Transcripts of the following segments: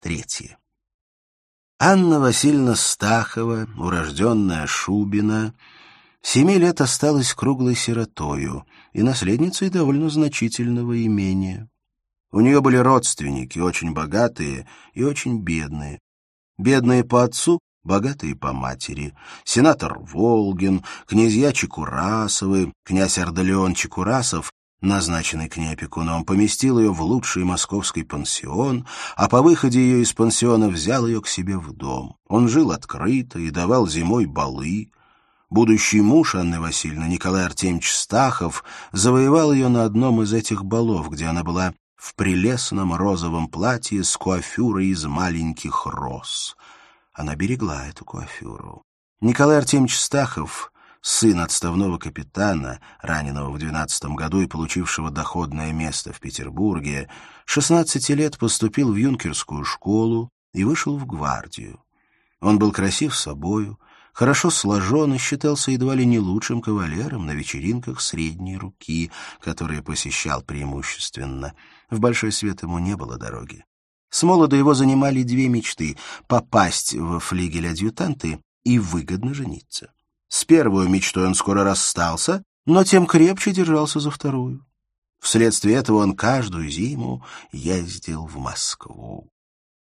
Третье. Анна Васильевна Стахова, урожденная Шубина, семи лет осталась круглой сиротою и наследницей довольно значительного имения. У нее были родственники, очень богатые и очень бедные. Бедные по отцу, богатые по матери. Сенатор Волгин, князья Чекурасовы, князь Ардалеон Чекурасов назначенный к ней опекуном, поместил ее в лучший московский пансион, а по выходе ее из пансиона взял ее к себе в дом. Он жил открыто и давал зимой балы. Будущий муж Анны Васильевны, Николай Артемьевич Стахов, завоевал ее на одном из этих балов, где она была в прелестном розовом платье с куафюрой из маленьких роз. Она берегла эту куафюру. Николай Артемьевич Стахов сын отставного капитана, раненого в 12 году и получившего доходное место в Петербурге, 16 лет поступил в юнкерскую школу и вышел в гвардию. Он был красив собою, хорошо сложен и считался едва ли не лучшим кавалером на вечеринках средней руки, которые посещал преимущественно. В большой свет ему не было дороги. С молода его занимали две мечты — попасть в флигель-адъютанты и выгодно жениться. С первой мечтой он скоро расстался, но тем крепче держался за вторую. Вследствие этого он каждую зиму ездил в Москву.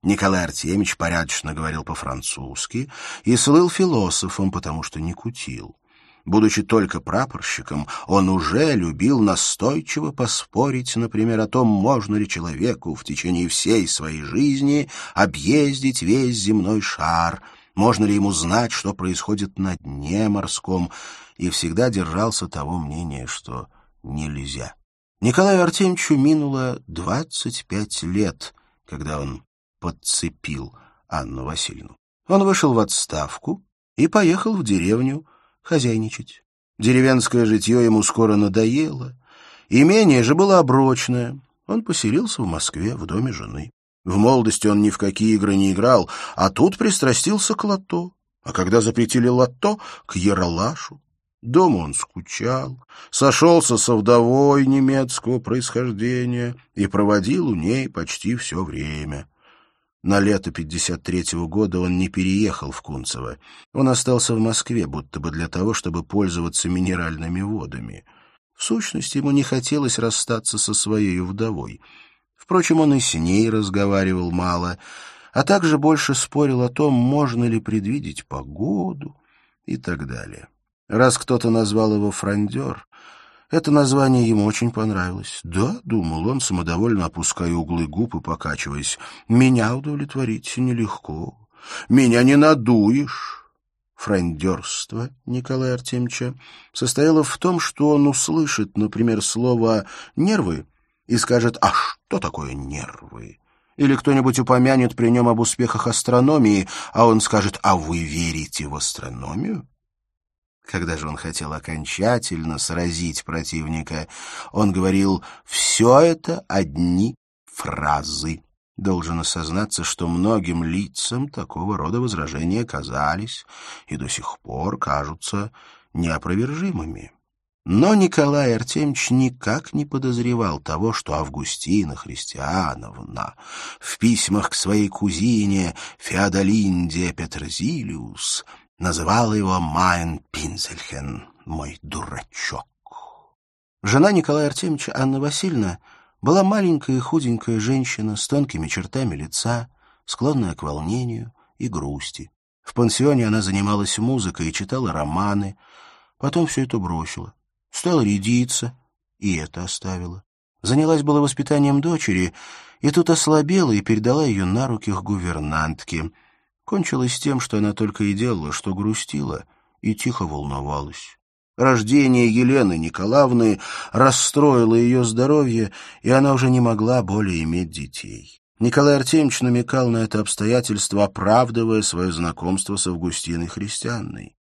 Николай Артемьевич порядочно говорил по-французски и слыл философом, потому что не кутил. Будучи только прапорщиком, он уже любил настойчиво поспорить, например, о том, можно ли человеку в течение всей своей жизни объездить весь земной шар — можно ли ему знать, что происходит на дне морском, и всегда держался того мнения, что нельзя. Николаю Артемьевичу минуло двадцать пять лет, когда он подцепил Анну Васильевну. Он вышел в отставку и поехал в деревню хозяйничать. Деревенское житье ему скоро надоело. Имение же было оброчное. Он поселился в Москве в доме жены. В молодости он ни в какие игры не играл, а тут пристрастился к лото. А когда запретили лото, к Яралашу. Дома он скучал, сошелся со вдовой немецкого происхождения и проводил у ней почти все время. На лето 53-го года он не переехал в Кунцево. Он остался в Москве, будто бы для того, чтобы пользоваться минеральными водами. В сущности, ему не хотелось расстаться со своей вдовой — Впрочем, он и с ней разговаривал мало, а также больше спорил о том, можно ли предвидеть погоду и так далее. Раз кто-то назвал его «фрондер», это название ему очень понравилось. «Да», — думал он, самодовольно опуская углы губ и покачиваясь, — «меня удовлетворить нелегко. Меня не надуешь». Фрондерство Николая Артемьевича состояло в том, что он услышит, например, слово «нервы» и скажет «А что такое нервы?» Или кто-нибудь упомянет при нем об успехах астрономии, а он скажет «А вы верите в астрономию?» Когда же он хотел окончательно сразить противника, он говорил «Все это одни фразы». Должен осознаться, что многим лицам такого рода возражения казались и до сих пор кажутся неопровержимыми. Но Николай Артемьевич никак не подозревал того, что Августина Христиановна в письмах к своей кузине Феодолинде Петрзилиус называла его «Майн Пинзельхен», «мой дурачок». Жена Николая Артемьевича Анна Васильевна была маленькая худенькая женщина с тонкими чертами лица, склонная к волнению и грусти. В пансионе она занималась музыкой и читала романы, потом все это бросила стала рядиться, и это оставила. Занялась было воспитанием дочери, и тут ослабела и передала ее на руки к гувернантке. Кончилось тем, что она только и делала, что грустила и тихо волновалась. Рождение Елены Николаевны расстроило ее здоровье, и она уже не могла более иметь детей. Николай Артемьевич намекал на это обстоятельство, оправдывая свое знакомство с Августиной Христианной.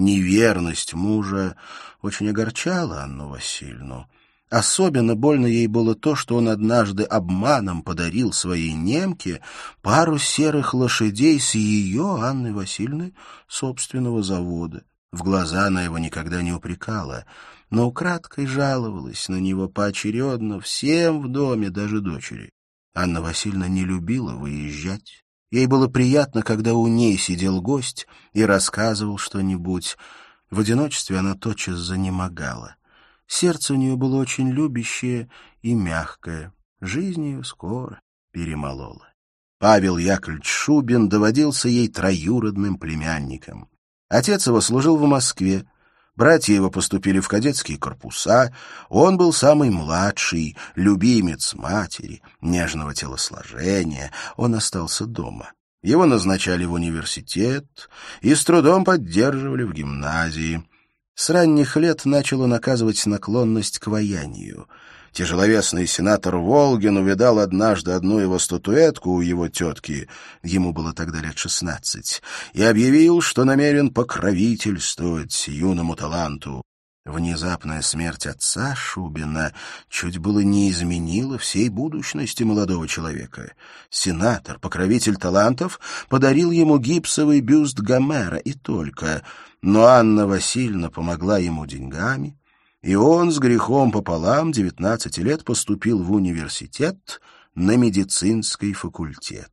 Неверность мужа очень огорчала Анну Васильевну. Особенно больно ей было то, что он однажды обманом подарил своей немке пару серых лошадей с ее, Анны Васильевны, собственного завода. В глаза она его никогда не упрекала, но украдкой жаловалась на него поочередно всем в доме, даже дочери. Анна Васильевна не любила выезжать. Ей было приятно, когда у ней сидел гость и рассказывал что-нибудь. В одиночестве она тотчас занемогала. Сердце у нее было очень любящее и мягкое. Жизнь ее скоро перемолола. Павел Яковлевич Шубин доводился ей троюродным племянником. Отец его служил в Москве, Братья его поступили в кадетские корпуса, он был самый младший, любимец матери, нежного телосложения, он остался дома. Его назначали в университет и с трудом поддерживали в гимназии. С ранних лет начал он оказывать наклонность к ваянию — Тяжеловесный сенатор Волгин увидал однажды одну его статуэтку у его тетки, ему было тогда лет шестнадцать, и объявил, что намерен покровительствовать юному таланту. Внезапная смерть отца Шубина чуть было не изменила всей будущности молодого человека. Сенатор, покровитель талантов, подарил ему гипсовый бюст Гомера и только, но Анна Васильевна помогла ему деньгами, и он с грехом пополам 19 лет поступил в университет на медицинский факультет.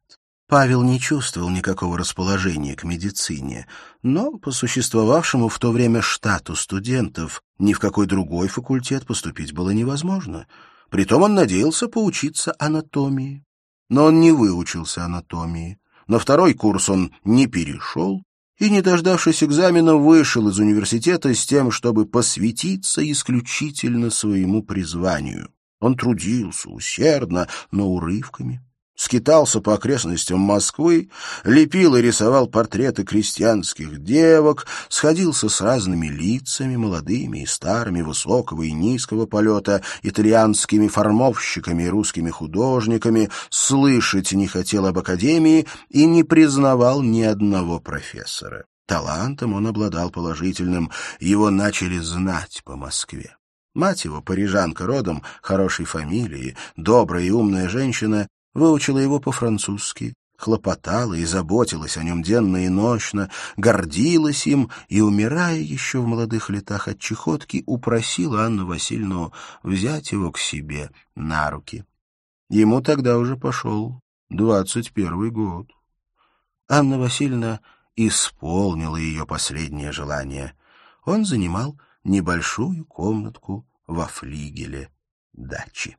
Павел не чувствовал никакого расположения к медицине, но по существовавшему в то время штату студентов ни в какой другой факультет поступить было невозможно. Притом он надеялся поучиться анатомии. Но он не выучился анатомии. На второй курс он не перешел, и, не дождавшись экзамена, вышел из университета с тем, чтобы посвятиться исключительно своему призванию. Он трудился усердно, но урывками, скитался по окрестностям Москвы, лепил и рисовал портреты крестьянских девок, сходился с разными лицами, молодыми и старыми, высокого и низкого полета, итальянскими формовщиками и русскими художниками, слышать не хотел об академии и не признавал ни одного профессора. Талантом он обладал положительным, его начали знать по Москве. Мать его, парижанка родом, хорошей фамилии, добрая и умная женщина, выучила его по-французски, хлопотала и заботилась о нем денно и нощно, гордилась им и, умирая еще в молодых летах от чехотки, упросила Анну Васильевну взять его к себе на руки. Ему тогда уже пошел двадцать первый год. Анна Васильевна исполнила ее последнее желание. Он занимал небольшую комнатку во флигеле дачи.